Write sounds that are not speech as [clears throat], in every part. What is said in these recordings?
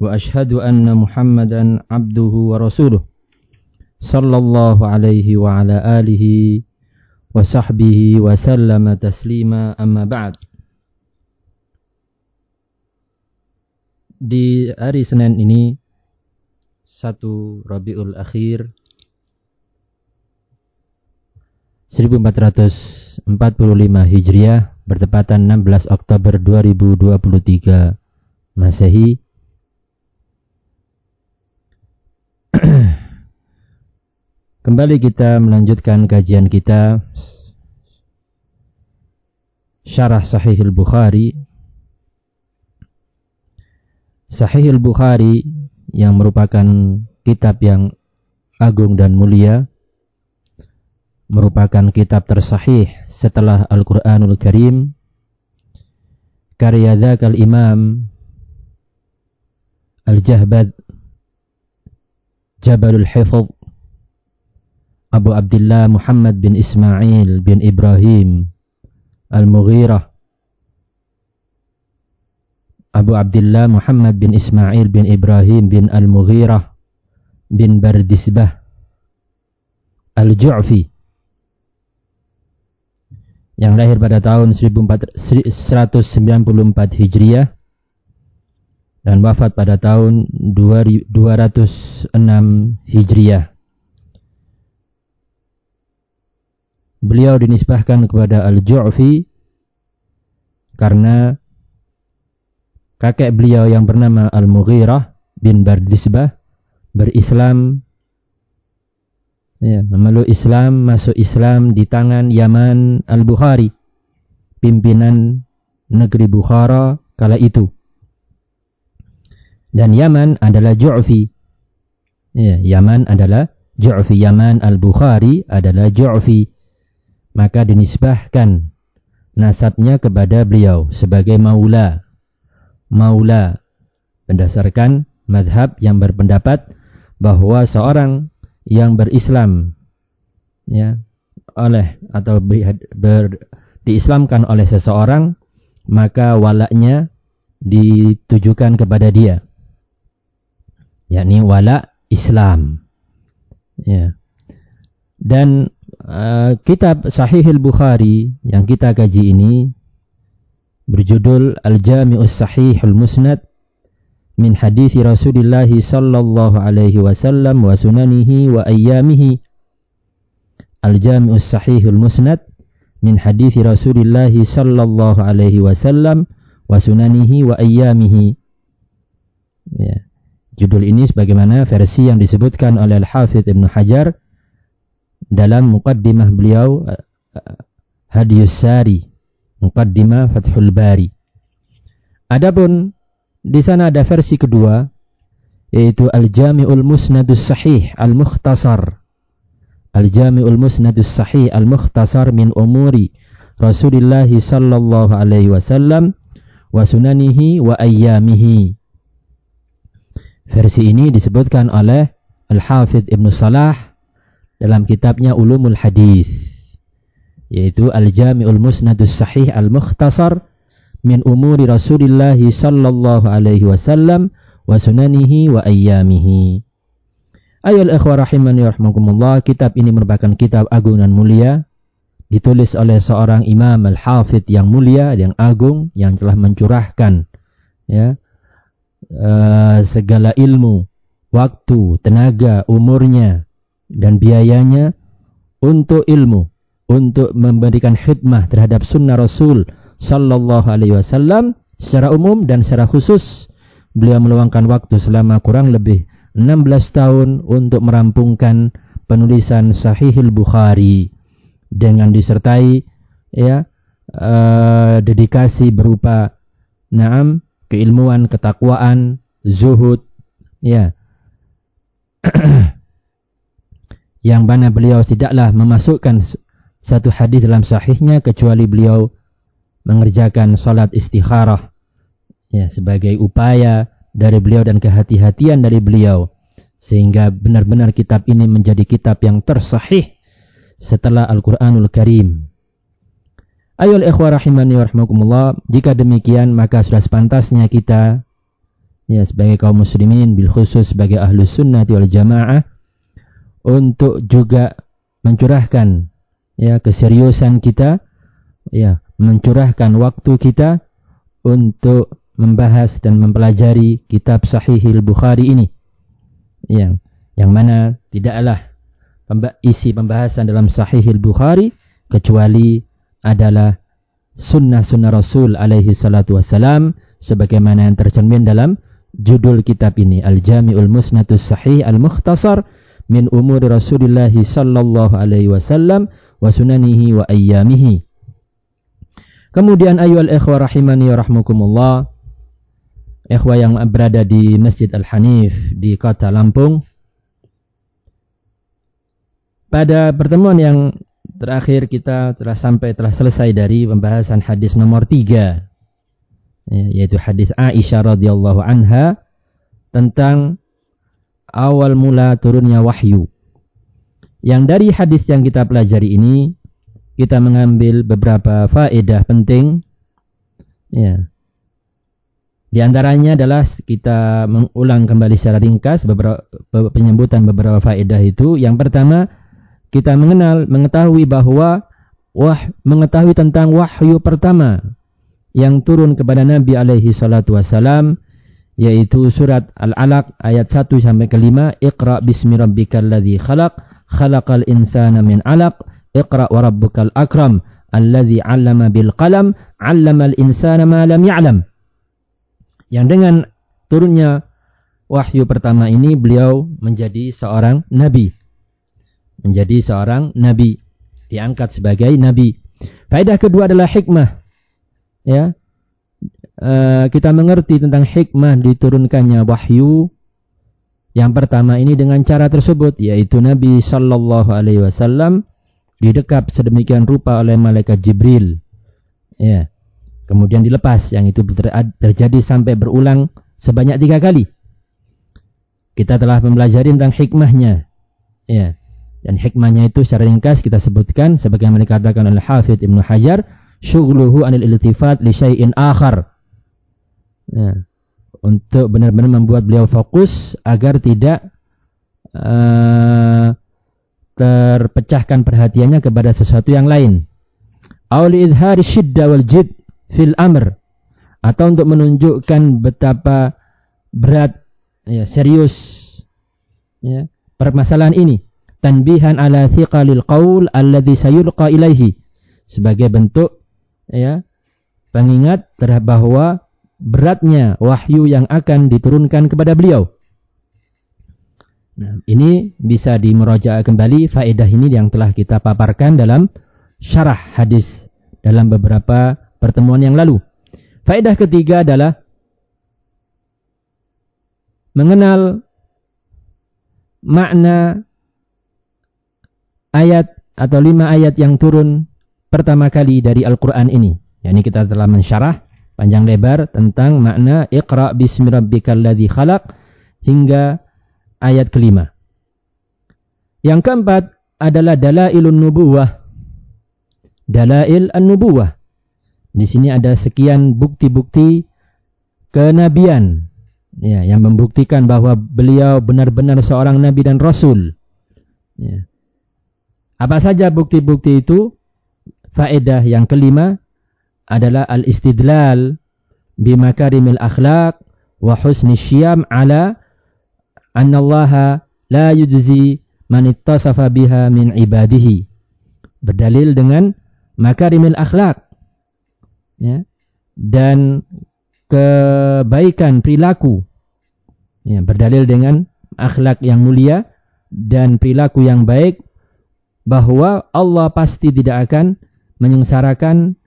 وأشهد أن محمدا عبده ورسوله صلى الله عليه وعلى آله وصحبه وسلم تسليما أما بعد di hari Senin ini satu Rabiul Akhir 1445 Hijriah bertepatan 16 Oktober 2023 Masehi Kembali kita melanjutkan kajian kita. Syarah Sahih Al-Bukhari. Sahih Al-Bukhari yang merupakan kitab yang agung dan mulia merupakan kitab tersahih setelah Al-Quranul Karim karya Zakal Imam Al-Jahbad Jabalul Hifz Abu Abdullah Muhammad bin Ismail bin Ibrahim Al-Mughirah Abu Abdullah Muhammad bin Ismail bin Ibrahim bin Al-Mughirah bin Bardisbah Al-Ju'fi yang lahir pada tahun 194 Hijriah dan wafat pada tahun 206 Hijriah. Beliau dinisbahkan kepada Al-Ju'fi karena kakek beliau yang bernama Al-Mughirah bin Bardisbah berislam ya, memeluk Islam, masuk Islam di tangan Yaman Al-Bukhari, pimpinan negeri Bukhara kala itu. Dan Yaman adalah Ju'fi. Ya, Yaman adalah Ju'fi. Yaman Al-Bukhari adalah Ju'fi. Maka dinisbahkan nasabnya kepada beliau sebagai maula. Maula berdasarkan madhab yang berpendapat bahwa seorang yang berislam ya oleh atau ber, diislamkan oleh seseorang maka walaknya ditujukan kepada dia. Yakni wala Islam. Ya. Dan uh, kitab Sahih Al-Bukhari yang kita kaji ini berjudul Al-Jami'us Sahihul Musnad min hadis Rasulullah sallallahu alaihi wasallam wa sunanihi wa ayyamihi Al-Jami'us Sahihul Musnad min hadis Rasulullah sallallahu alaihi wasallam wa sunanihi wa ayyamihi ya. Judul ini sebagaimana versi yang disebutkan oleh Al-Hafidh Ibn Hajar dalam muqaddimah beliau Hadiyus Sari, muqaddimah Fathul Bari. Adapun di sana ada versi kedua yaitu Al-Jami'ul Musnadus Sahih Al-Mukhtasar. Al-Jami'ul Musnadus Sahih Al-Mukhtasar min umuri Rasulullah sallallahu alaihi wasallam wa sunanihi wa ayyamihi. Versi ini disebutkan oleh Al-Hafidh Ibn Salah dalam kitabnya Ulumul Hadis yaitu Al-Jami'ul Musnadus Sahih Al-Mukhtasar min umuri Rasulillah sallallahu alaihi wasallam wa sunanihi wa ayyamihi. Ayol ikhwah rahimani rahmakumullah, kitab ini merupakan kitab agung dan mulia ditulis oleh seorang imam al-hafidh yang mulia, yang agung, yang telah mencurahkan ya uh, segala ilmu, waktu, tenaga, umurnya dan biayanya untuk ilmu, untuk memberikan khidmah terhadap sunnah Rasul sallallahu alaihi wasallam secara umum dan secara khusus beliau meluangkan waktu selama kurang lebih 16 tahun untuk merampungkan penulisan Sahihul Bukhari dengan disertai ya uh, dedikasi berupa naam keilmuan, ketakwaan, zuhud, Ya. [clears throat] yang mana beliau tidaklah memasukkan satu hadis dalam sahihnya kecuali beliau mengerjakan salat istikharah ya sebagai upaya dari beliau dan kehati-hatian dari beliau sehingga benar-benar kitab ini menjadi kitab yang tersahih setelah Al-Qur'anul Karim. Ayol ikhwah rahimani wa jika demikian maka sudah sepantasnya kita ya sebagai kaum muslimin bil khusus sebagai ahlus sunnah wal jamaah untuk juga mencurahkan ya keseriusan kita ya mencurahkan waktu kita untuk membahas dan mempelajari kitab Sahihil Bukhari ini. Yang yang mana tidaklah isi pembahasan dalam Sahihil Bukhari kecuali adalah sunnah-sunnah Rasul alaihi salatu wassalam sebagaimana yang tercermin dalam judul kitab ini Al-Jami'ul Musnadus Sahih Al-Mukhtasar min umuri Rasulillah sallallahu alaihi wasallam wa sunanihi wa ayyamihi. Kemudian ayyuhal ikhwah rahimani wa rahmukumullah. Ikhwah yang berada di Masjid Al-Hanif di kota Lampung. Pada pertemuan yang terakhir kita telah sampai telah selesai dari pembahasan hadis nomor tiga Ya, yaitu hadis Aisyah radhiyallahu anha tentang awal mula turunnya wahyu. Yang dari hadis yang kita pelajari ini kita mengambil beberapa faedah penting. Ya. Di antaranya adalah kita mengulang kembali secara ringkas beberapa penyebutan beberapa faedah itu. Yang pertama, kita mengenal mengetahui bahwa wah mengetahui tentang wahyu pertama yang turun kepada Nabi alaihi salatu wasalam yaitu surat Al-Alaq ayat 1 sampai ke 5 Iqra bismi rabbikal ladzi khalaq khalaqal insana min 'alaq Iqra wa rabbukal akram alladzi 'allama bil qalam 'allamal insana ma lam ya'lam. Yang dengan turunnya wahyu pertama ini beliau menjadi seorang nabi. Menjadi seorang nabi diangkat sebagai nabi. Faedah kedua adalah hikmah ya uh, kita mengerti tentang hikmah diturunkannya wahyu. Yang pertama ini dengan cara tersebut yaitu Nabi Shallallahu Alaihi Wasallam didekap sedemikian rupa oleh malaikat Jibril. Ya. Kemudian dilepas yang itu terjadi sampai berulang sebanyak tiga kali. Kita telah mempelajari tentang hikmahnya. Ya. Dan hikmahnya itu secara ringkas kita sebutkan sebagaimana dikatakan oleh Hafidh Ibnu Hajar syughluhu anil iltifat li syai'in akhar. Ya. Untuk benar-benar membuat beliau fokus agar tidak uh, terpecahkan perhatiannya kepada sesuatu yang lain. Auli izhari syidda wal jid fil amr atau untuk menunjukkan betapa berat ya serius ya permasalahan ini tanbihan ala thiqalil qaul alladhi sayulqa ilaihi sebagai bentuk ya pengingat terhadap bahwa beratnya wahyu yang akan diturunkan kepada beliau. Nah, ini bisa dimeroja kembali faedah ini yang telah kita paparkan dalam syarah hadis dalam beberapa pertemuan yang lalu. Faedah ketiga adalah mengenal makna ayat atau lima ayat yang turun pertama kali dari Al-Quran ini. Yani kita telah mensyarah panjang lebar tentang makna Iqra bismi rabbikal ladzi khalaq hingga ayat kelima. Yang keempat adalah dalailun nubuwah. Dalail an-nubuwah. Di sini ada sekian bukti-bukti kenabian ya yang membuktikan bahwa beliau benar-benar seorang nabi dan rasul. Ya. Apa saja bukti-bukti itu? faedah yang kelima adalah al-istidlal bimakarimil akhlaq wa husni syiyam ala anna Allah la yujzi man ittasafa biha min ibadihi. Berdalil dengan makarimil akhlak ya, dan kebaikan perilaku. Ya, berdalil dengan akhlak yang mulia dan perilaku yang baik bahwa Allah pasti tidak akan menyengsarakan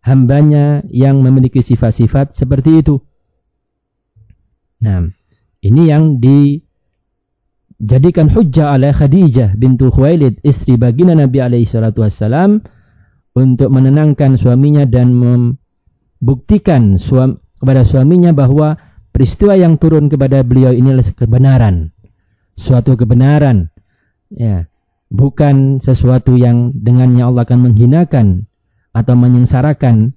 hambanya yang memiliki sifat-sifat seperti itu. Nah, Ini yang dijadikan hujjah oleh Khadijah bintu Khuwailid, istri baginda Nabi alaihi salatu wassalam untuk menenangkan suaminya dan membuktikan suam, kepada suaminya bahwa peristiwa yang turun kepada beliau ini adalah kebenaran. Suatu kebenaran. Ya, bukan sesuatu yang dengannya Allah akan menghinakan atau menyengsarakan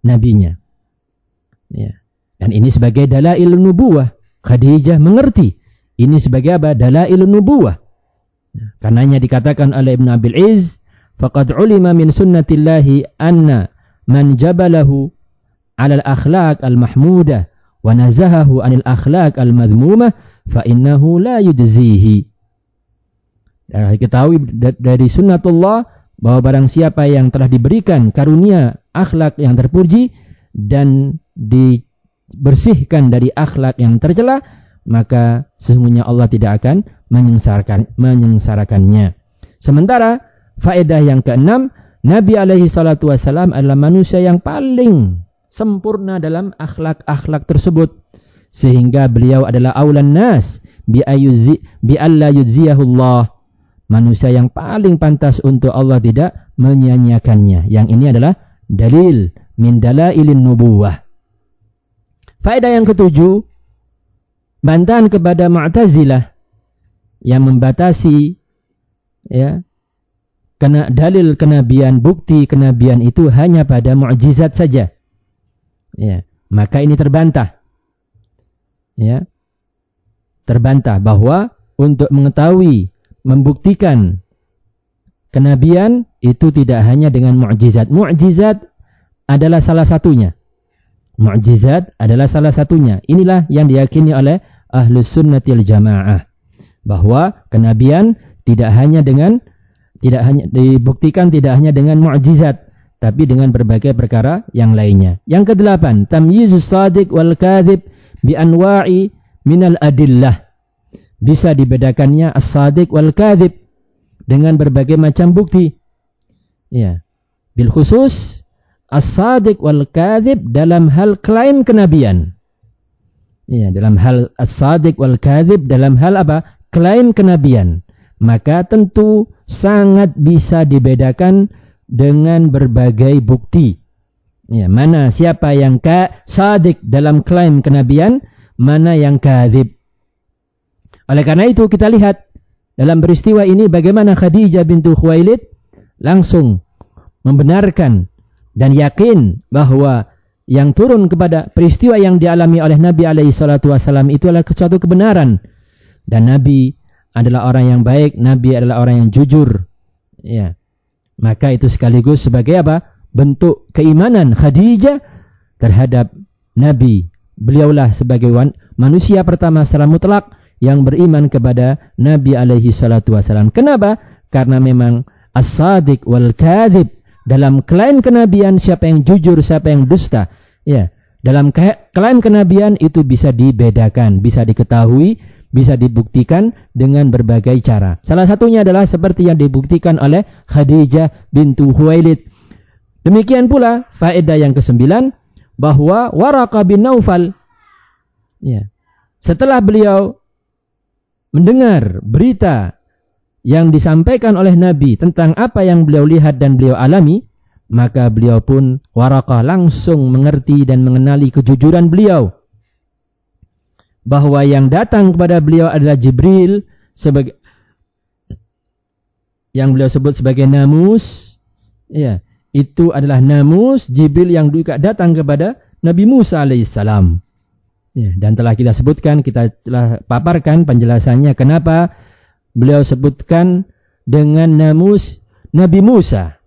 nabinya. Ya. Dan ini sebagai dalail nubuwah. Khadijah mengerti. Ini sebagai apa? Dalail nubuwah. Ya. Karenanya dikatakan oleh Ibn Abil Iz, faqad ulima min sunnatillahi anna man jabalahu ala al-akhlaq al-mahmudah wa nazahahu anil akhlaq al-madhmumah fa innahu la yujzihi. Dan ketahui dari sunnatullah bahwa barang siapa yang telah diberikan karunia akhlak yang terpuji dan dibersihkan dari akhlak yang tercela, maka sesungguhnya Allah tidak akan menyengsarakan menyengsarakannya. Sementara faedah yang keenam, Nabi alaihi salatu wasallam adalah manusia yang paling sempurna dalam akhlak-akhlak tersebut sehingga beliau adalah aulan nas bi ayuzi bi alla yujziyahullah manusia yang paling pantas untuk Allah tidak menyia-nyiakannya. Yang ini adalah dalil min dalailin nubuwah. Faedah yang ketujuh bantahan kepada Mu'tazilah yang membatasi ya kena dalil kenabian bukti kenabian itu hanya pada mukjizat saja. Ya maka ini terbantah. Ya terbantah bahwa untuk mengetahui membuktikan kenabian itu tidak hanya dengan mukjizat mukjizat adalah salah satunya mukjizat adalah salah satunya inilah yang diyakini oleh ahlus sunnatil jamaah bahwa kenabian tidak hanya dengan tidak hanya dibuktikan tidak hanya dengan mukjizat tapi dengan berbagai perkara yang lainnya. Yang kedelapan, tamyizus sadiq wal kadhib bi anwa'i minal adillah. Bisa dibedakannya as-sadiq wal kadhib dengan berbagai macam bukti. Ya. Bil khusus as-sadiq wal kadhib dalam hal klaim kenabian. Ya, dalam hal as-sadiq wal kadhib dalam hal apa? Klaim kenabian. Maka tentu sangat bisa dibedakan dengan berbagai bukti. Ya, mana siapa yang ka sadik dalam klaim kenabian, mana yang kadhib. Oleh karena itu kita lihat dalam peristiwa ini bagaimana Khadijah bintu Khuwailid langsung membenarkan dan yakin bahwa yang turun kepada peristiwa yang dialami oleh Nabi alaihi salatu wasallam itu adalah suatu kebenaran dan Nabi adalah orang yang baik, Nabi adalah orang yang jujur. Ya. Maka itu sekaligus sebagai apa? Bentuk keimanan Khadijah terhadap Nabi. Beliaulah sebagai manusia pertama secara mutlak yang beriman kepada Nabi alaihi salatu wasalam. Kenapa? Karena memang as-sadiq wal kadhib dalam klaim kenabian siapa yang jujur, siapa yang dusta. Ya, dalam klaim kenabian itu bisa dibedakan, bisa diketahui bisa dibuktikan dengan berbagai cara. Salah satunya adalah seperti yang dibuktikan oleh Khadijah bintu Huwailid. Demikian pula faedah yang kesembilan bahwa Waraka bin Naufal ya, setelah beliau mendengar berita yang disampaikan oleh Nabi tentang apa yang beliau lihat dan beliau alami, maka beliau pun Waraka langsung mengerti dan mengenali kejujuran beliau. Bahwa yang datang kepada beliau adalah Jibril sebagai yang beliau sebut sebagai namus. Ya itu adalah namus Jibril yang juga datang kepada Nabi Musa alaihissalam ya, dan telah kita sebutkan kita telah paparkan penjelasannya kenapa beliau sebutkan dengan namus Nabi Musa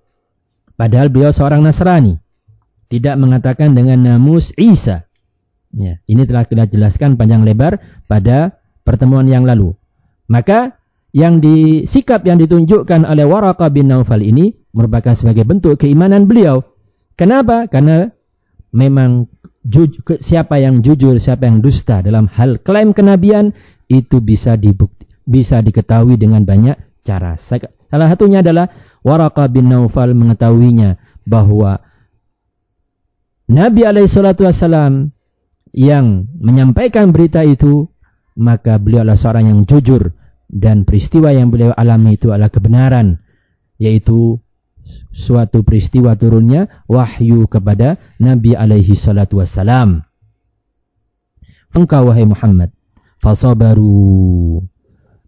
padahal beliau seorang Nasrani tidak mengatakan dengan namus Isa Ya, ini telah kita jelaskan panjang lebar pada pertemuan yang lalu. Maka yang disikap yang ditunjukkan oleh Waraka bin Naufal ini merupakan sebagai bentuk keimanan beliau. Kenapa? Karena memang siapa yang jujur, siapa yang dusta dalam hal klaim kenabian itu bisa dibukti, bisa diketahui dengan banyak cara. Salah satunya adalah Waraka bin Naufal mengetahuinya bahwa Nabi alaihi salatu wasallam yang menyampaikan berita itu maka beliau adalah seorang yang jujur dan peristiwa yang beliau alami itu adalah kebenaran yaitu suatu peristiwa turunnya wahyu kepada Nabi alaihi salatu wassalam. Engkau wahai Muhammad, fasabaru.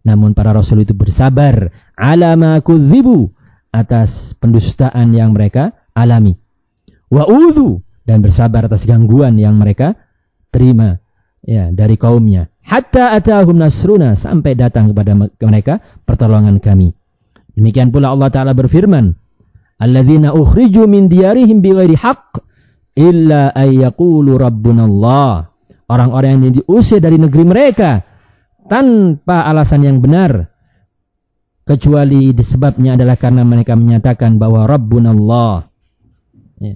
Namun para rasul itu bersabar ala ma kudzibu atas pendustaan yang mereka alami. Wa udhu dan bersabar atas gangguan yang mereka terima ya dari kaumnya. Hatta atahum nasruna sampai datang kepada mereka pertolongan kami. Demikian pula Allah taala berfirman, alladzina ukhriju min diyarihim bighairi haqq illa ay yaqulu rabbuna Allah. Orang-orang yang diusir dari negeri mereka tanpa alasan yang benar kecuali disebabnya adalah karena mereka menyatakan bahwa rabbuna Allah. Ya.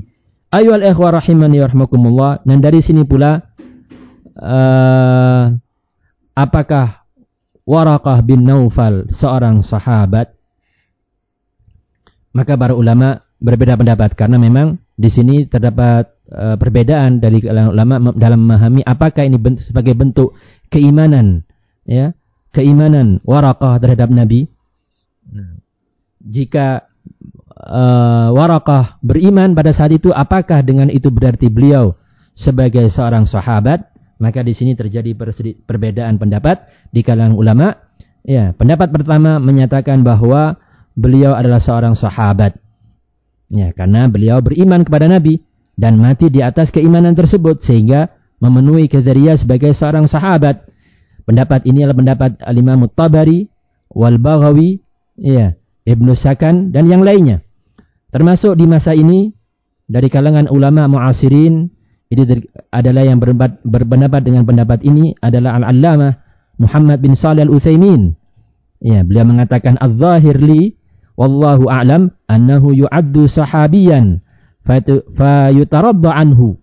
Ikhwah rahimani warahmatullah dan dari sini pula uh, apakah Warakah bin Naufal seorang sahabat maka para ulama berbeda pendapat karena memang di sini terdapat uh, perbedaan dari ulama dalam memahami apakah ini bentuk, sebagai bentuk keimanan ya keimanan warakah terhadap nabi. Nah, jika uh, warakah beriman pada saat itu apakah dengan itu berarti beliau sebagai seorang sahabat? Maka di sini terjadi perbedaan pendapat di kalangan ulama. Ya pendapat pertama menyatakan bahwa beliau adalah seorang sahabat. Ya, karena beliau beriman kepada Nabi dan mati di atas keimanan tersebut sehingga memenuhi kriteria sebagai seorang sahabat. Pendapat ini adalah pendapat Al-Imam Tabari, Wal Baghawi, ya, Ibnu Sakan dan yang lainnya. Termasuk di masa ini dari kalangan ulama muasirin itu adalah yang berpendapat dengan pendapat ini adalah Al-Allamah Muhammad bin Shalih Al-Utsaimin. Ya, beliau mengatakan az-zahir li wallahu a'lam annahu yu'addu sahabiyan fayutarabba anhu.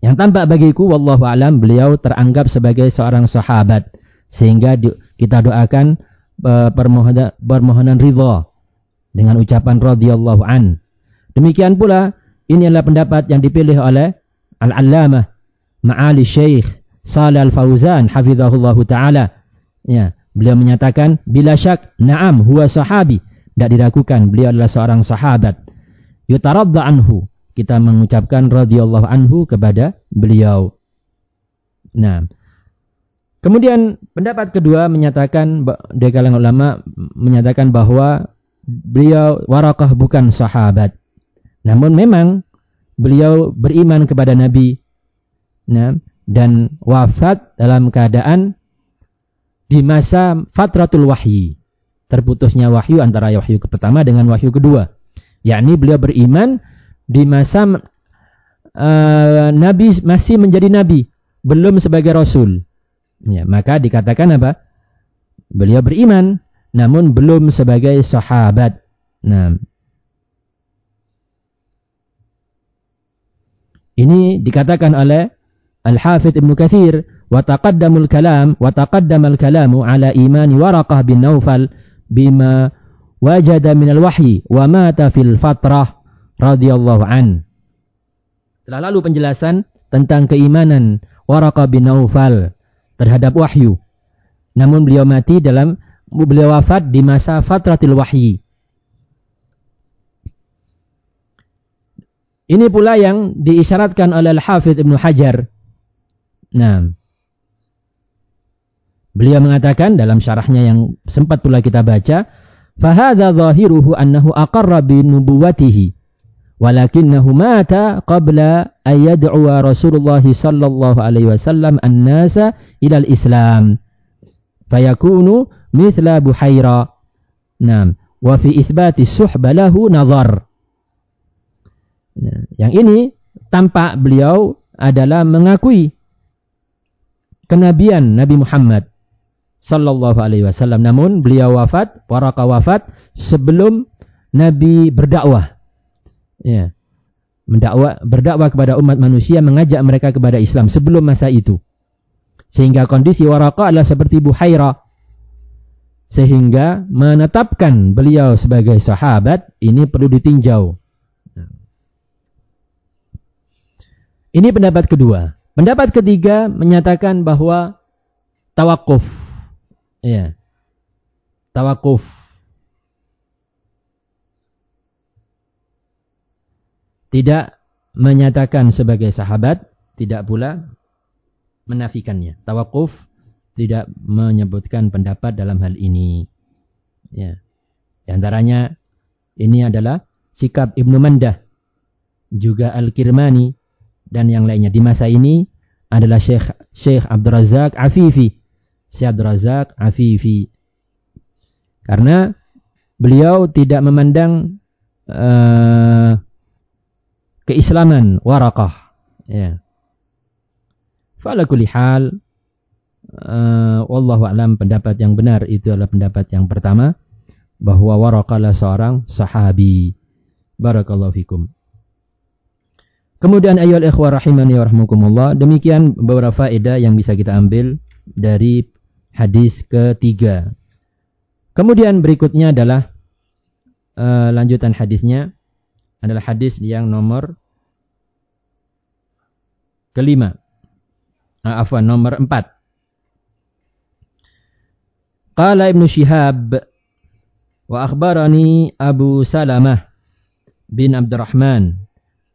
Yang tampak bagiku wallahu a'lam beliau teranggap sebagai seorang sahabat sehingga di, kita doakan uh, permohonan permohonan ridha dengan ucapan radhiyallahu an. Demikian pula ini adalah pendapat yang dipilih oleh Al-Allamah Ma'ali Syekh Salih Al-Fauzan hafizahullahu taala. Ya, Beliau menyatakan, bila syak, na'am huwa sahabi. Tidak diragukan, beliau adalah seorang sahabat. Yutaradda anhu. Kita mengucapkan radhiyallahu anhu kepada beliau. Nah, kemudian pendapat kedua menyatakan, dari kalangan ulama menyatakan bahwa beliau warakah bukan sahabat. Namun memang beliau beriman kepada Nabi nah, dan wafat dalam keadaan di masa fatratul wahyi. Terputusnya wahyu antara wahyu pertama dengan wahyu kedua. Yakni beliau beriman di masa uh, Nabi masih menjadi Nabi. Belum sebagai Rasul. Ya, maka dikatakan apa? Beliau beriman namun belum sebagai sahabat. Nah, ini dikatakan oleh Al-Hafidh Ibn Kathir wa taqaddamul kalam wa taqaddamal kalamu ala imani Waraqah bin Naufal bima wajada minal wahyi wa mata fil fatrah radhiyallahu an. Telah lalu penjelasan tentang keimanan Waraqah bin Naufal terhadap wahyu. Namun beliau mati dalam beliau wafat di masa fatratil wahyi. Ini pula yang diisyaratkan oleh Al-Hafidh Ibnu Hajar Nah, Beliau mengatakan dalam syarahnya yang sempat pula kita baca, "Fahadha zahiruhu annahu aqarra bi nubuwatihi, walakinnahu mata qabla an yad'uwa Rasulullah sallallahu alaihi wasallam an-nasa ila al-Islam." Fayakunu mithla Buhaira. Naam, wa fi itsbati nazar. Nah, yang ini tampak beliau adalah mengakui kenabian Nabi Muhammad sallallahu alaihi wasallam. Namun beliau wafat, Waraka wafat sebelum Nabi berdakwah. Ya. Mendakwa, berdakwah kepada umat manusia, mengajak mereka kepada Islam sebelum masa itu. Sehingga kondisi Waraka adalah seperti Buhaira. Sehingga menetapkan beliau sebagai sahabat ini perlu ditinjau. Ini pendapat kedua. Pendapat ketiga menyatakan bahwa tawakuf. Ya. Tawakuf. Tidak menyatakan sebagai sahabat, tidak pula menafikannya. Tawakuf tidak menyebutkan pendapat dalam hal ini. Ya. Di antaranya ini adalah sikap Ibnu Mandah, juga Al-Kirmani dan yang lainnya. Di masa ini adalah Syekh Syekh Abdul Razak Afifi. Syekh Abdul Razak Afifi. Karena beliau tidak memandang uh, keislaman warakah. Ya. Fala kulli hal uh, wallahu alam pendapat yang benar itu adalah pendapat yang pertama bahwa Waraqah seorang sahabi. Barakallahu fikum. Kemudian ayol ikhwah rahimani wa. Demikian beberapa faedah yang bisa kita ambil dari hadis ketiga. Kemudian berikutnya adalah uh, lanjutan hadisnya adalah hadis yang nomor kelima. Uh, afwan, nomor empat. Qala Ibnu Syihab wa akhbarani Abu Salamah bin Abdurrahman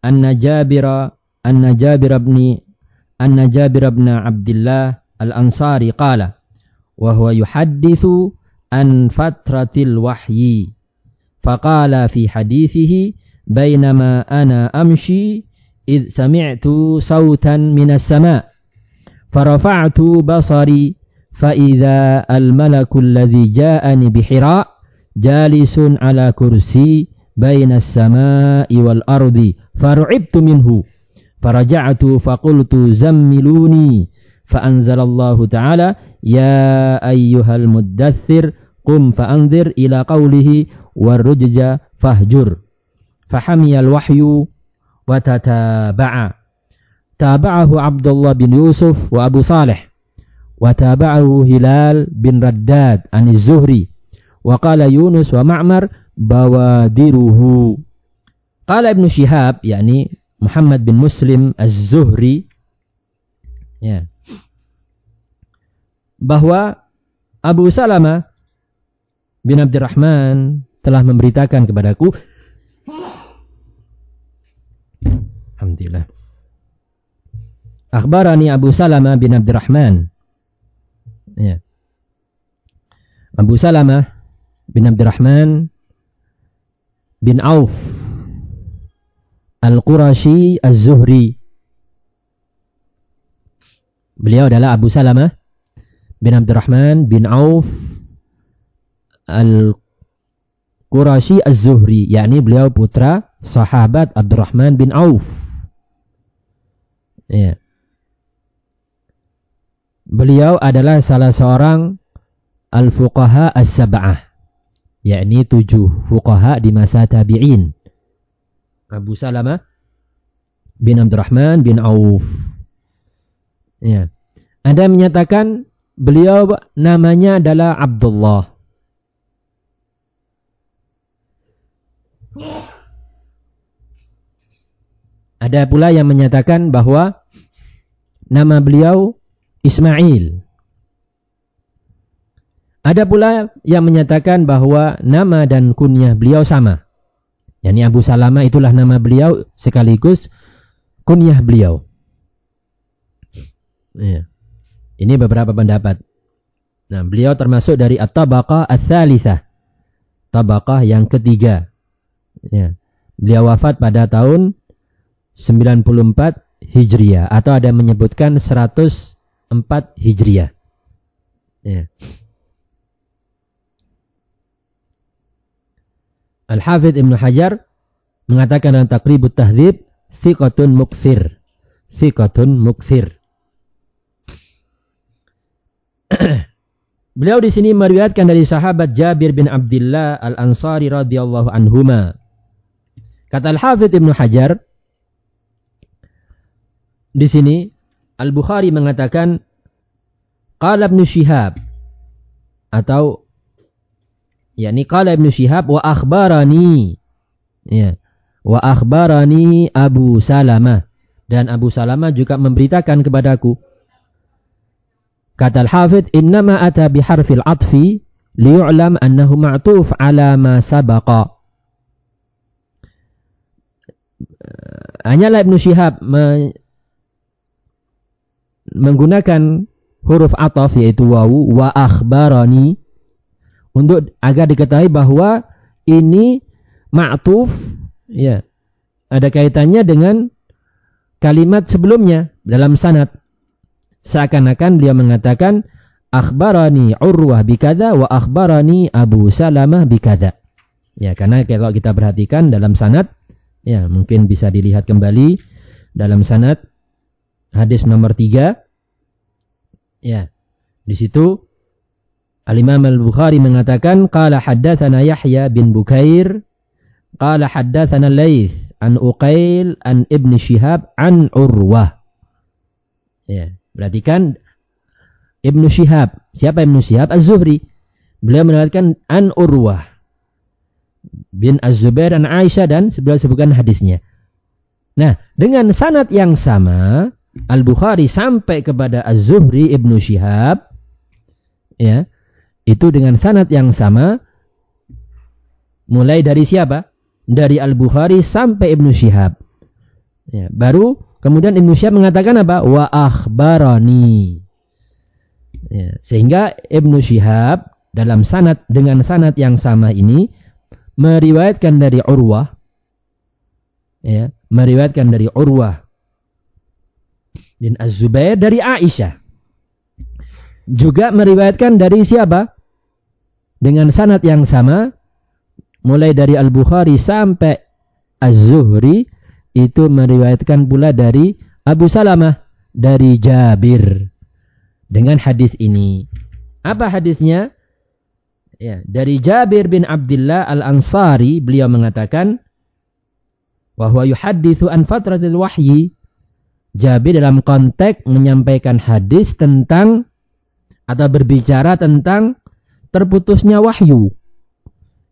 أن جابر أن جابر بن أن جابر بن عبد الله الأنصاري قال وهو يحدث عن فترة الوحي. فقال في حديثه بينما أنا أمشي إذ سمعت صوتا من السماء فرفعت بصري فإذا الملك الذي جاءني بحراء جالس على كرسي بين السماء والأرض فرعبت منه فرجعت فقلت زملوني فأنزل الله تعالى يا أيها المدثر قم فأنذر إلى قوله والرجج فاهجر فحمي الوحي وتتابع تابعه عبد الله بن يوسف وأبو صالح وتابعه هلال بن رداد عن الزهري وقال يونس ومعمر bawadiruhu. Qala Ibnu Syihab, yakni Muhammad bin Muslim Az-Zuhri ya. Bahwa Abu Salama bin Abdurrahman telah memberitakan kepadaku Alhamdulillah. Akhbarani Abu Salama bin Abdurrahman. Ya. Abu Salama bin Abdurrahman bin Auf Al-Qurashi Az-Zuhri. Beliau adalah Abu Salamah bin Abdurrahman bin Auf Al-Qurashi Az-Zuhri. yakni beliau putra sahabat Abdurrahman bin Auf. Ya. Beliau adalah salah seorang al-fuqaha as-sab'ah. Yakni tujuh fuqaha di masa tabi'in. Abu Salamah bin Abdurrahman bin Auf. Ya. Ada menyatakan beliau namanya adalah Abdullah. Ada pula yang menyatakan bahwa nama beliau Ismail. Ada pula yang menyatakan bahwa nama dan kunyah beliau sama. Yani Abu Salama itulah nama beliau sekaligus kunyah beliau. Ya. Ini beberapa pendapat. Nah, beliau termasuk dari at-tabaqah ats-tsalitsah. Tabaqah yang ketiga. Ya. Beliau wafat pada tahun 94 Hijriah atau ada menyebutkan 100 4 Hijriah. Ya. Al-Hafidh Ibn Hajar mengatakan dalam takribut tahdib, Sikotun mukthir. Sikotun mukthir. [clears throat] Beliau di sini meriwayatkan dari sahabat Jabir bin Abdullah Al-Ansari radhiyallahu anhuma. Kata Al-Hafidh Ibn Hajar, di sini Al-Bukhari mengatakan Qala Ibnu Syihab atau yakni qala Ibnu Syihab wa akhbarani. Ya. Wa akhbarani Abu Salamah dan Abu Salamah juga memberitakan kepadaku Kata Al-Hafidh, innama ata biharfil atfi liyu'lam annahu ma'tuf ala ma sabaqa. Hanyalah Ibnu Syihab me menggunakan huruf ataf yaitu wawu wa akhbarani untuk agar diketahui bahwa ini ma'tuf ya ada kaitannya dengan kalimat sebelumnya dalam sanad seakan-akan dia mengatakan akhbarani Urwah bikada wa akhbarani Abu Salamah bikada ya karena kalau kita perhatikan dalam sanad Ya, mungkin bisa dilihat kembali dalam sanad hadis nomor tiga. Ya. Di situ Al-Imam Al-Bukhari mengatakan qala haddatsana Yahya bin Bukair qala haddatsana Laits an Uqail an Ibn Shihab an Urwah. Ya, berarti kan Ibn Shihab. Siapa Ibn Shihab? Az-Zuhri. Beliau mengatakan an Urwah bin Az-Zubair dan Aisyah dan sebelah sebutkan hadisnya. Nah, dengan sanad yang sama, Al-Bukhari sampai kepada Az-Zuhri Ibnu Syihab, ya, itu dengan sanad yang sama, mulai dari siapa? Dari Al-Bukhari sampai Ibnu Syihab. Ya, baru kemudian Ibnu Syihab mengatakan apa? Wa akhbarani. Ya, sehingga Ibnu Syihab dalam sanad dengan sanad yang sama ini meriwayatkan dari Urwah ya, meriwayatkan dari Urwah bin Az-Zubair dari Aisyah. Juga meriwayatkan dari siapa? Dengan sanad yang sama mulai dari Al-Bukhari sampai Az-Zuhri itu meriwayatkan pula dari Abu Salamah dari Jabir dengan hadis ini. Apa hadisnya? Ya, dari Jabir bin Abdullah Al-Ansari beliau mengatakan bahwa yuhadditsu an fatratil wahyi. Jabir dalam konteks menyampaikan hadis tentang atau berbicara tentang terputusnya wahyu.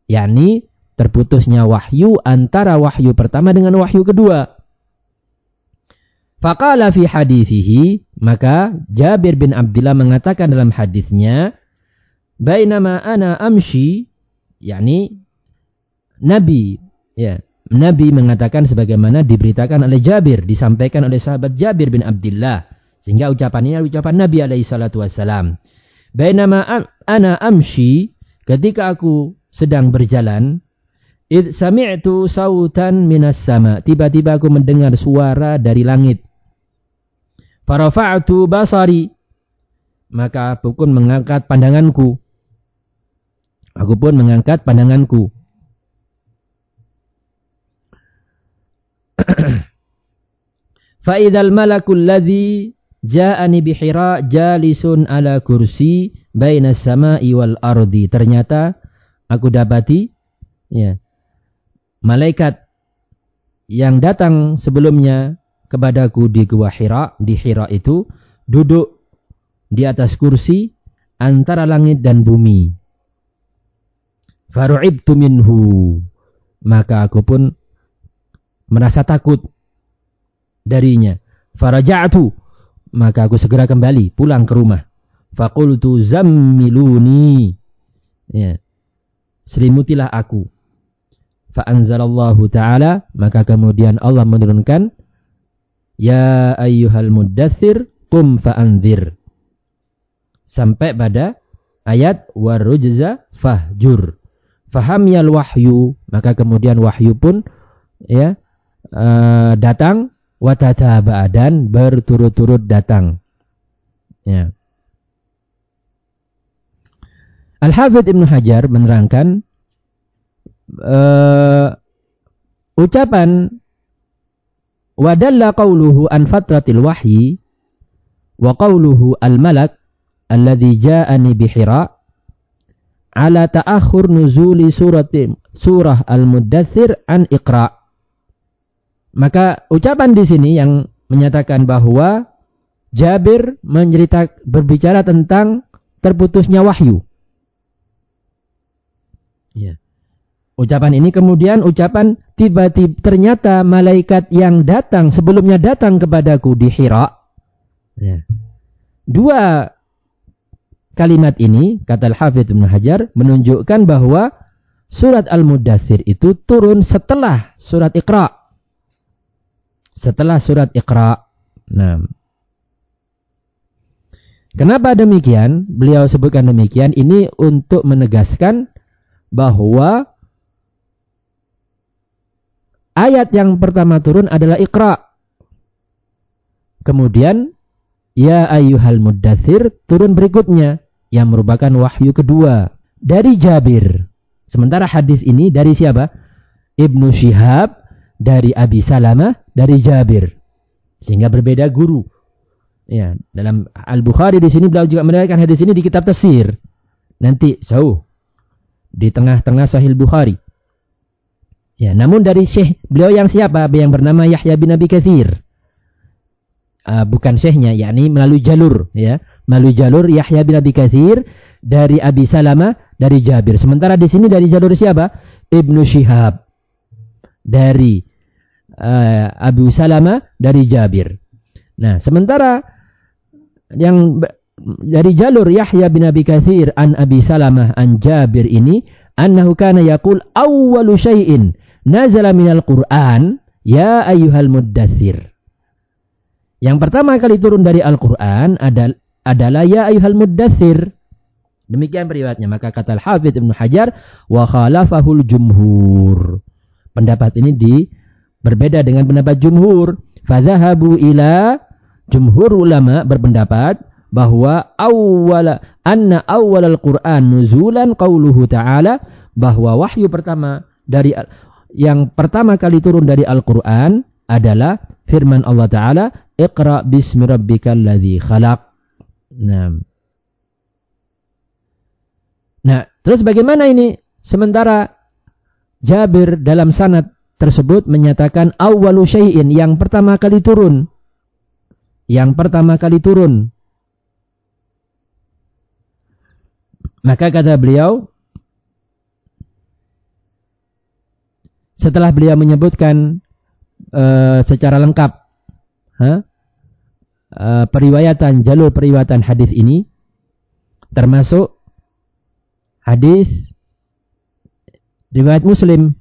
yakni terputusnya wahyu antara wahyu pertama dengan wahyu kedua. Faqala fi hadisihi, maka Jabir bin Abdullah mengatakan dalam hadisnya, bainama ana amshi yakni Nabi ya Nabi mengatakan sebagaimana diberitakan oleh Jabir disampaikan oleh sahabat Jabir bin Abdullah sehingga ucapannya ucapan Nabi alaihi salatu wassalam bainama ana amshi ketika aku sedang berjalan id sami'tu sautan minas sama tiba-tiba aku mendengar suara dari langit farafa'tu basari maka aku pun mengangkat pandanganku Aku pun mengangkat pandanganku. [clears throat] Fa'idhal malakul ladhi ja'ani bihira jalisun ala kursi baina sama'i wal ardi. Ternyata aku dapati ya, malaikat yang datang sebelumnya kepadaku di Gua Hira, di Hira itu duduk di atas kursi antara langit dan bumi. Faru'ibtu minhu. Maka aku pun merasa takut darinya. Faraja'tu. Maka aku segera kembali pulang ke rumah. Fakultu zammiluni. Ya. Selimutilah aku. Fa'anzalallahu ta'ala. Maka kemudian Allah menurunkan. Ya ayyuhal muddathir. Kum fa'anzir. Sampai pada ayat warujza fahjur fahamiyal wahyu maka kemudian wahyu pun ya uh, datang watatabaa dan berturut-turut datang ya Al-Hafidh Ibn Hajar menerangkan uh, ucapan wadalla qawluhu an fatratil wahyi wa qawluhu al-malak alladhi ja'ani bihira ala ta'akhur nuzuli surati surah Al-Muddatsir an Iqra. Maka ucapan di sini yang menyatakan bahwa Jabir mencerita berbicara tentang terputusnya wahyu. Ya. Ucapan ini kemudian ucapan tiba-tiba ternyata malaikat yang datang sebelumnya datang kepadaku di Hira. Ya. Dua kalimat ini, kata Al-Hafidh Ibn Hajar, menunjukkan bahwa surat Al-Mudathir itu turun setelah surat Iqra. Setelah surat Iqra. Nah, Kenapa demikian? Beliau sebutkan demikian ini untuk menegaskan bahwa ayat yang pertama turun adalah Iqra. Kemudian ya ayyuhal muddathir turun berikutnya yang merupakan wahyu kedua dari Jabir. Sementara hadis ini dari siapa? Ibnu Syihab, dari Abi Salamah, dari Jabir. Sehingga berbeda guru. Ya, dalam Al-Bukhari di sini beliau juga meriwayatkan hadis ini di kitab tafsir. Nanti jauh di tengah-tengah Sahih Bukhari. Ya, namun dari syekh beliau yang siapa? Yang bernama Yahya bin Abi Katsir. Uh, bukan syekhnya, yakni melalui jalur, ya, melalui jalur Yahya bin Abi Katsir dari Abi Salama dari Jabir. Sementara di sini dari jalur siapa? Ibnu Syihab dari uh, Abu Salama dari Jabir. Nah, sementara yang dari jalur Yahya bin Abi Katsir an Abi Salamah an Jabir ini annahu kana yaqul awwalu syai'in nazala minal Qur'an ya ayyuhal muddatsir. Yang pertama kali turun dari Al-Qur'an adalah ya ayyuhal muddatsir. Demikian periwayatnya. Maka kata Al-Hafidz Ibnu Hajar wa khalafahul jumhur. Pendapat ini di berbeda dengan pendapat jumhur. Fadhahabu ila Jumhur ulama berpendapat bahwa awwala anna awwal al-Qur'an nuzulan qauluhu ta'ala bahwa wahyu pertama dari yang pertama kali turun dari Al-Qur'an adalah firman Allah taala Iqra bismi rabbikal ladzi khalaq. Nah. Nah, terus bagaimana ini? Sementara Jabir dalam sanad tersebut menyatakan awwalu syai'in yang pertama kali turun yang pertama kali turun. Maka kata beliau, setelah beliau menyebutkan uh, secara lengkap huh, uh, periwayatan jalur periwayatan hadis ini, termasuk hadis riwayat Muslim,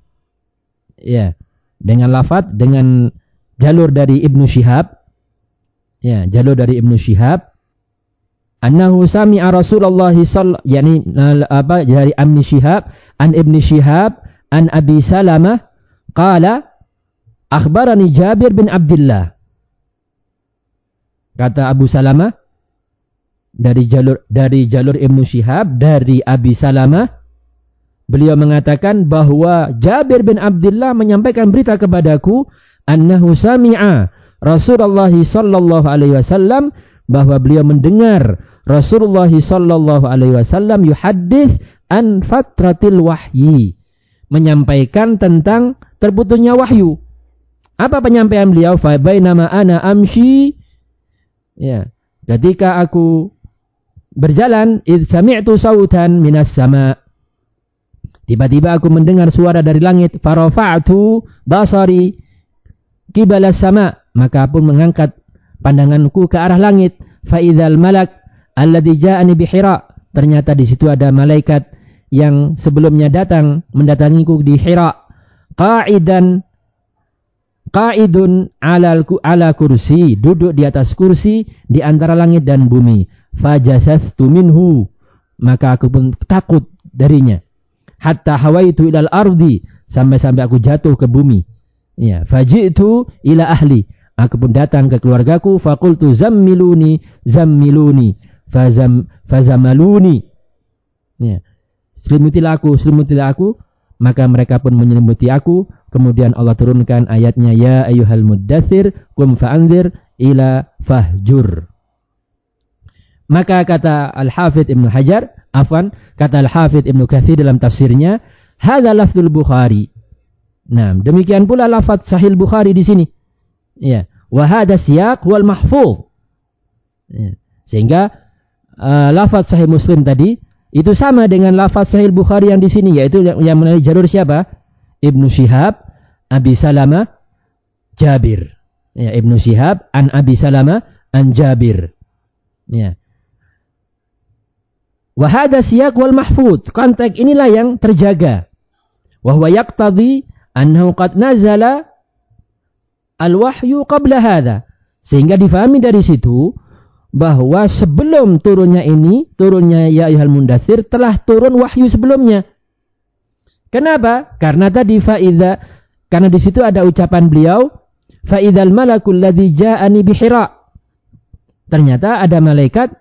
ya, dengan lafaz dengan jalur dari Ibnu Syihab ya jalur dari Ibnu Syihab annahu sami'a Rasulullah sallallahu yakni apa dari Ibnu Syihab an Ibnu Syihab an Abi Salamah qala akhbarani Jabir bin Abdullah kata Abu Salamah dari jalur dari jalur Ibnu Syihab dari Abi Salamah beliau mengatakan bahwa Jabir bin Abdullah menyampaikan berita kepadaku annahu sami'a Rasulullah sallallahu alaihi wasallam bahwa beliau mendengar Rasulullah sallallahu alaihi wasallam yuhaddis an fatratil wahyi menyampaikan tentang terputusnya wahyu. Apa penyampaian beliau? Fa bainama ana amshi ya, ketika aku berjalan id sami'tu sautan minas sama Tiba-tiba aku mendengar suara dari langit. Farafa'tu basari kibalas sama. Maka pun mengangkat pandanganku ke arah langit faizal malak alladhi ja'ani bihira. Ternyata di situ ada malaikat yang sebelumnya datang mendatangiku di Hira. Qa'idan qa'idun ala ala kursi. Duduk di atas kursi di antara langit dan bumi. Fajasastu minhu. Maka aku pun takut darinya hatta hawaitu ilal ardi sampai-sampai aku jatuh ke bumi ya fajitu ila ahli Aku pun datang ke keluargaku, fakultu zammiluni, zammiluni, fazam, fazamaluni. Ya. Selimutilah aku, selimutilah aku. Maka mereka pun menyelimuti aku. Kemudian Allah turunkan ayatnya, Ya ayuhal muddathir, kum fa'anzir, ila fahjur. Maka kata Al-Hafidh Ibn Hajar, afan, kata Al-Hafidh Ibn Kathir dalam tafsirnya, Hada lafzul Bukhari. Nah, demikian pula lafaz Sahih Bukhari di sini. Ya, wahada siyak wal mahfuz. Ya. Sehingga uh, lafaz sahih Muslim tadi itu sama dengan lafaz sahih Bukhari yang di sini yaitu yang, yang melalui jalur siapa? Ibnu Syihab, Abi Salama, Jabir. Ya, Ibnu Syihab an Abi Salama an Jabir. Ya. Wahada siyak wal mahfud. Konteks inilah yang terjaga. Wahwa yaqtadi annahu qad nazala al-wahyu qabla hadha. Sehingga difahami dari situ bahwa sebelum turunnya ini, turunnya ya ayuhal mundasir telah turun wahyu sebelumnya. Kenapa? Karena tadi faida karena di situ ada ucapan beliau faidal malakul ladzi ja'ani bihira. Ternyata ada malaikat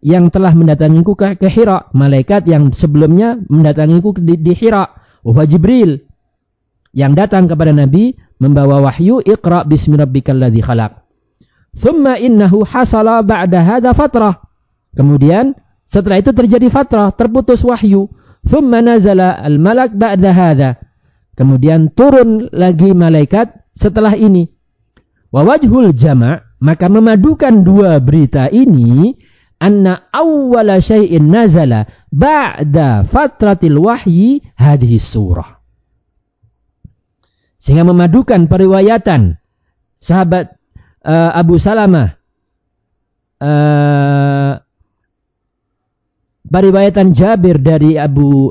yang telah mendatangiku ke, ke Hira, malaikat yang sebelumnya mendatangiku di, di Hira, wahai Jibril yang datang kepada Nabi membawa wahyu Iqra bismi rabbikal ladzi khalaq. Thumma innahu hasala ba'da fatrah. Kemudian setelah itu terjadi fatrah, terputus wahyu. Thumma nazala al-malak ba'da. Kemudian turun lagi malaikat setelah ini. Wa wajhul jama' maka memadukan dua berita ini anna awwala syai'in nazala ba'da fatratil wahyi hadhihi surah. Sehingga memadukan periwayatan sahabat uh, Abu Salamah uh, periwayatan Jabir dari Abu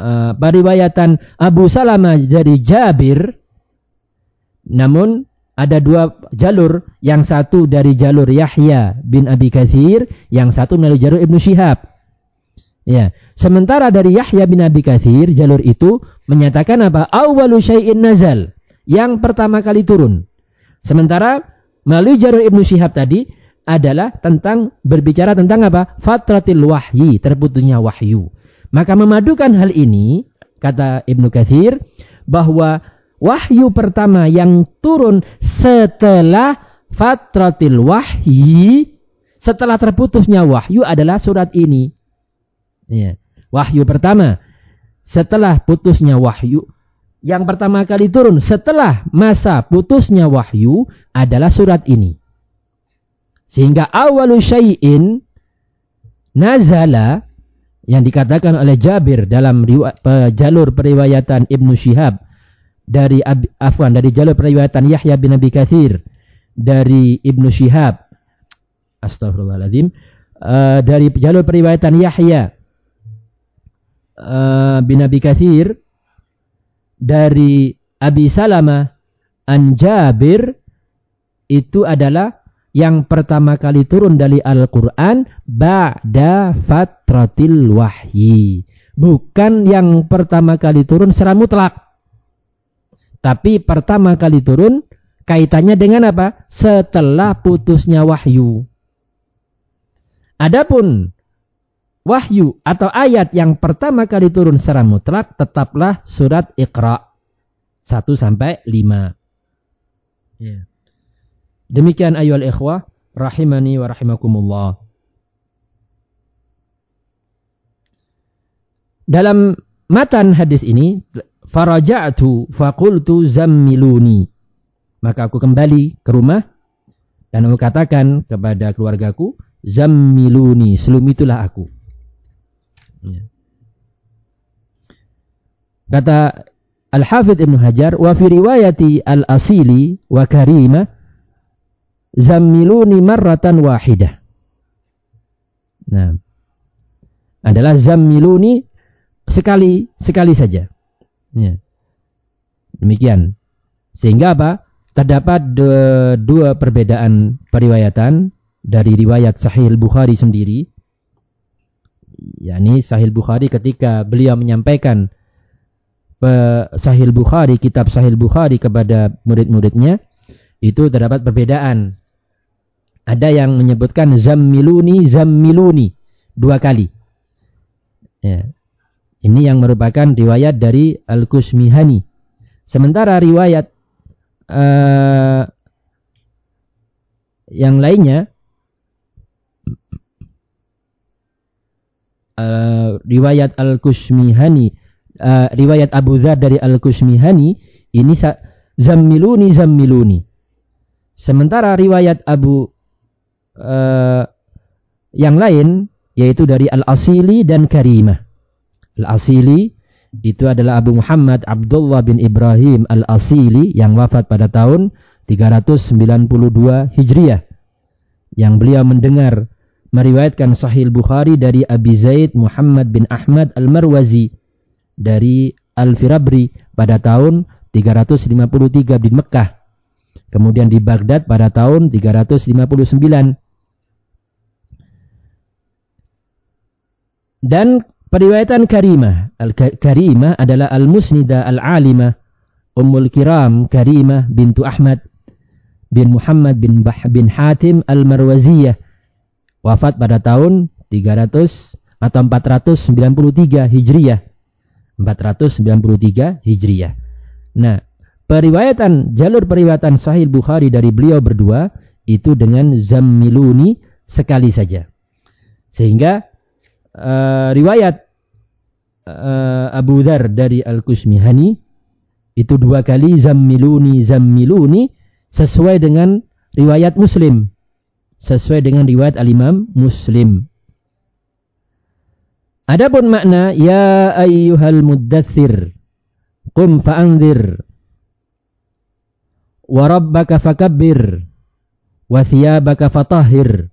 uh, periwayatan Abu Salamah dari Jabir namun ada dua jalur yang satu dari jalur Yahya bin Abi Katsir yang satu melalui jalur Ibnu Syihab ya sementara dari Yahya bin Abi Katsir jalur itu menyatakan apa? Awalu syai'in nazal. Yang pertama kali turun. Sementara melalui jalur Ibnu Syihab tadi adalah tentang berbicara tentang apa? Fatratil wahyi, terputusnya wahyu. Maka memadukan hal ini, kata Ibnu Katsir, bahwa wahyu pertama yang turun setelah fatratil wahyi, setelah terputusnya wahyu adalah surat ini. Ya. Wahyu pertama setelah putusnya wahyu yang pertama kali turun setelah masa putusnya wahyu adalah surat ini. Sehingga awalu syai'in nazala yang dikatakan oleh Jabir dalam jalur periwayatan Ibnu Syihab dari afwan dari jalur periwayatan Yahya bin Abi Katsir dari Ibnu Syihab astagfirullahaladzim uh, dari jalur periwayatan Yahya uh, bin Abi Kathir dari Abi Salama an Jabir itu adalah yang pertama kali turun dari Al-Quran ba'da fatratil wahyi. Bukan yang pertama kali turun secara mutlak. Tapi pertama kali turun kaitannya dengan apa? Setelah putusnya wahyu. Adapun wahyu atau ayat yang pertama kali turun secara mutlak tetaplah surat Iqra 1 sampai 5. Ya. Demikian ayol ikhwah rahimani wa rahimakumullah. Dalam matan hadis ini faraja'tu faqultu zammiluni. Maka aku kembali ke rumah dan aku katakan kepada keluargaku zammiluni, selumitulah aku. Ya. Kata Al-Hafidh Ibn Hajar, wa fi riwayati al-asili wa karima zammiluni marratan wahidah. Nah, adalah zammiluni sekali sekali saja. Ya. Demikian. Sehingga apa? Terdapat dua, perbedaan periwayatan dari riwayat Sahih Bukhari sendiri yakni Sahih Bukhari ketika beliau menyampaikan Sahih Bukhari, kitab Sahih Bukhari kepada murid-muridnya, itu terdapat perbedaan. Ada yang menyebutkan zammiluni, zammiluni, dua kali. Ya. Ini yang merupakan riwayat dari Al-Kusmihani. Sementara riwayat uh, yang lainnya uh, riwayat Al-Kusmihani uh, riwayat Abu Dzar dari Al-Kusmihani ini zammiluni zammiluni sementara riwayat Abu uh, yang lain yaitu dari Al-Asili dan Karimah Al-Asili itu adalah Abu Muhammad Abdullah bin Ibrahim Al-Asili yang wafat pada tahun 392 Hijriah yang beliau mendengar meriwayatkan Sahih Bukhari dari Abi Zaid Muhammad bin Ahmad Al-Marwazi dari Al-Firabri pada tahun 353 di Mekah. Kemudian di Baghdad pada tahun 359. Dan periwayatan Karimah. Al-Karimah adalah Al-Musnida Al-Alimah. Ummul Kiram Karimah bintu Ahmad bin Muhammad bin Bah bin Hatim Al-Marwaziyah wafat pada tahun 300 atau 493 Hijriyah. 493 Hijriyah. Nah, periwayatan jalur periwayatan Sahih Bukhari dari beliau berdua itu dengan zammiluni sekali saja. Sehingga uh, riwayat uh, Abu Dhar dari Al-Kusmihani itu dua kali zammiluni zammiluni sesuai dengan riwayat Muslim sesuai dengan riwayat al-Imam Muslim. Adapun makna ya ayyuhal muddatsir qum fa'anzir wa rabbaka fakabbir wa thiyabaka fatahhir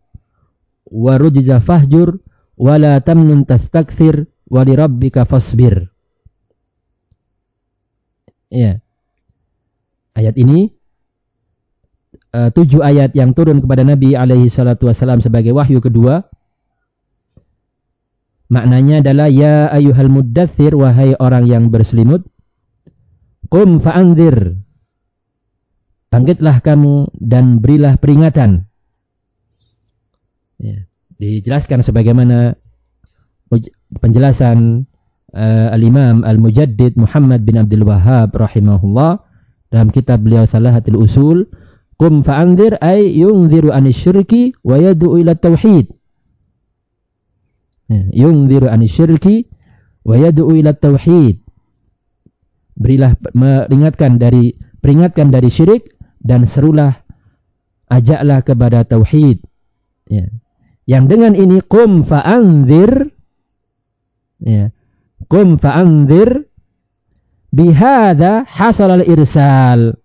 wa fahjur wa la tamnun tastakthir wa li rabbika fasbir. Ya. Ayat ini uh, tujuh ayat yang turun kepada Nabi alaihi salatu wasalam sebagai wahyu kedua maknanya adalah ya ayuhal muddathir wahai orang yang berselimut qum fa'anzir bangkitlah kamu dan berilah peringatan ya, dijelaskan sebagaimana penjelasan uh, al-Imam Al-Mujaddid Muhammad bin Abdul Wahhab rahimahullah dalam kitab beliau Salahatul Usul Kum fa'anzir ay yungziru anisyirki wa yad'u ila tauhid. Ya, yungziru anisyirki wa yad'u ila tauhid. Berilah meringatkan dari peringatkan dari syirik dan serulah ajaklah kepada tauhid. Ya. Yang dengan ini kum fa'anzir ya. Kum fa'anzir bihada hasal al-irsal.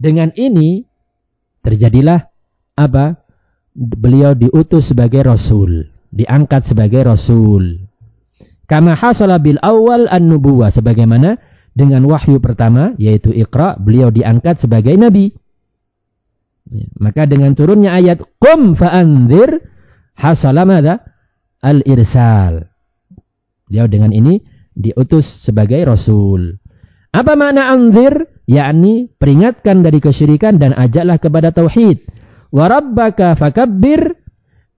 Dengan ini terjadilah apa? Beliau diutus sebagai rasul, diangkat sebagai rasul. Kama hasala bil awal an-nubuwah sebagaimana dengan wahyu pertama yaitu Iqra beliau diangkat sebagai nabi. Maka dengan turunnya ayat qum fa'anzir hasala madza? Al-irsal. Beliau dengan ini diutus sebagai rasul. Apa makna anzir? yakni peringatkan dari kesyirikan dan ajaklah kepada tauhid. Wa rabbaka fakabbir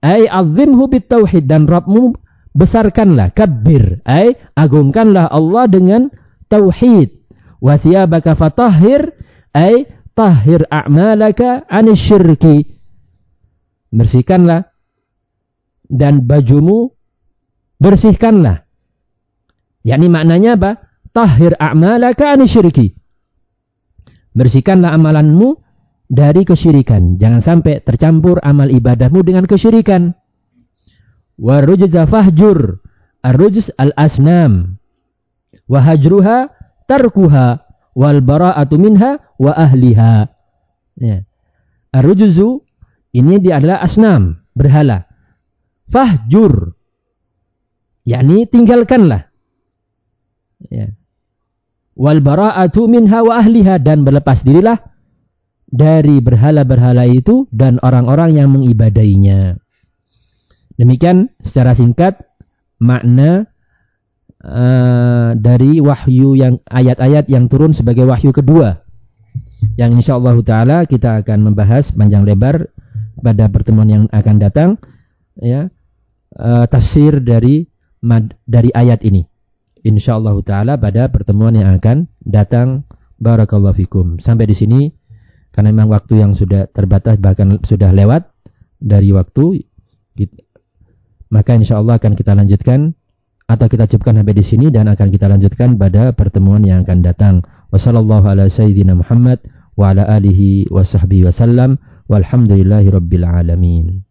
ay azimhu bit tauhid dan Rabbmu besarkanlah kabbir ay agungkanlah Allah dengan tauhid. Wa thiyabaka fatahhir ay tahhir a'malaka anisyirki. Bersihkanlah dan bajumu bersihkanlah. yakni maknanya apa? Tahhir a'malaka anisyirki Bersihkanlah amalanmu dari kesyirikan. Jangan sampai tercampur amal ibadahmu dengan kesyirikan. Warujza fahjur. Al-asnam. Wahajruha tarkuha. Wal bara'atu minha wa ahliha. Ya. Arrujzu ini dia adalah asnam. Berhala. Fahjur. yakni tinggalkanlah. Ya wal bara'atu minha wa ahliha dan berlepas dirilah dari berhala-berhala itu dan orang-orang yang mengibadainya. Demikian secara singkat makna uh, dari wahyu yang ayat-ayat yang turun sebagai wahyu kedua. Yang insyaallah taala kita akan membahas panjang lebar pada pertemuan yang akan datang ya uh, tafsir dari dari ayat ini insyaallah taala pada pertemuan yang akan datang barakallahu fikum. Sampai di sini karena memang waktu yang sudah terbatas bahkan sudah lewat dari waktu maka insyaallah akan kita lanjutkan atau kita cukupkan sampai di sini dan akan kita lanjutkan pada pertemuan yang akan datang. Wassallallahu ala sayyidina Muhammad wa wa rabbil alamin.